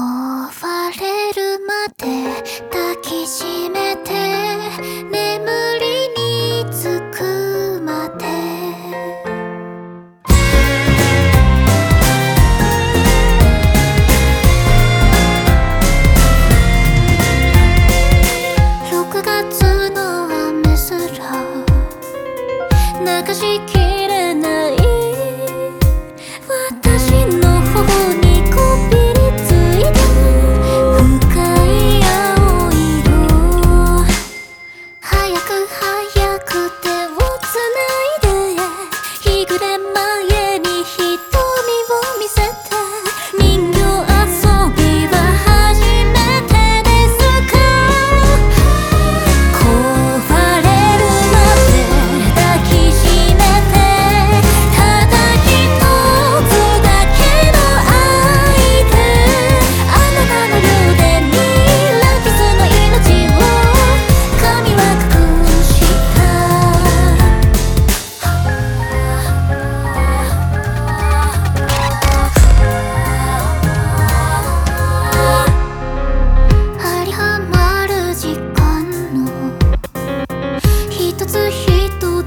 壊れるまで抱きしめて眠りにつくまで。6月の雨すら流しきる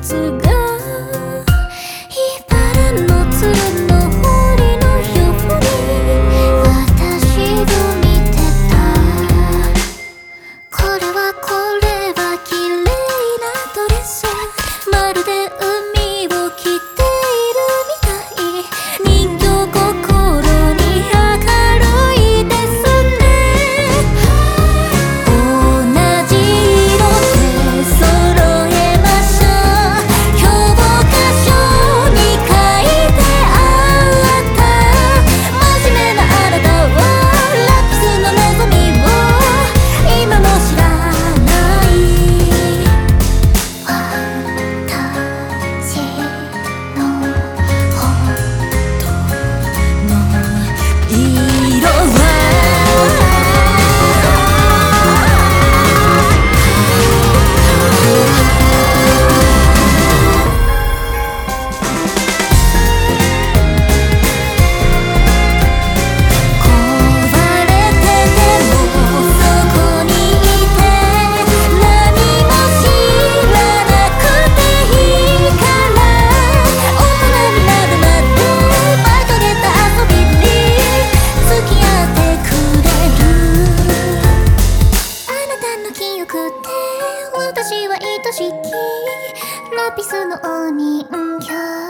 to go. 色を私は愛しき。ラピスの鬼んき